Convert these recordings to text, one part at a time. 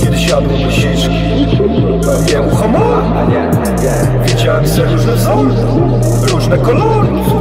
Kiedy siadło do sieczki Pełnię uchomory Wiedziałem sobie różne wzory Różne kolory.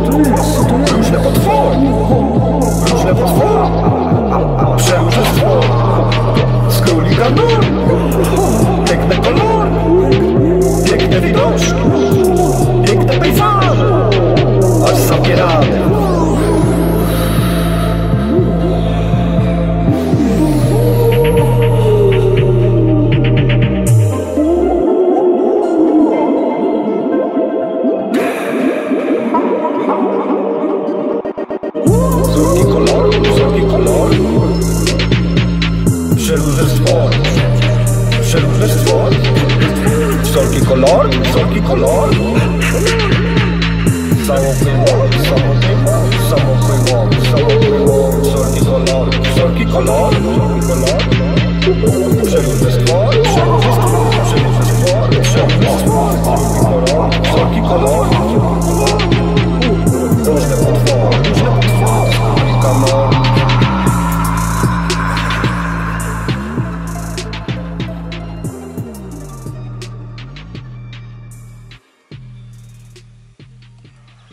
kolor Wszelki stwór Wszelki kolor, wszelki kolor. Samotny łom, samotny łom, samotny łom, samotny łom Wszelki kolor, wszelki kolor, wszelki kolor. Wszelki stwór, wszelki stwór, wszelki stwór, wszelki stwór Wszelki kolor, wszelki kolor.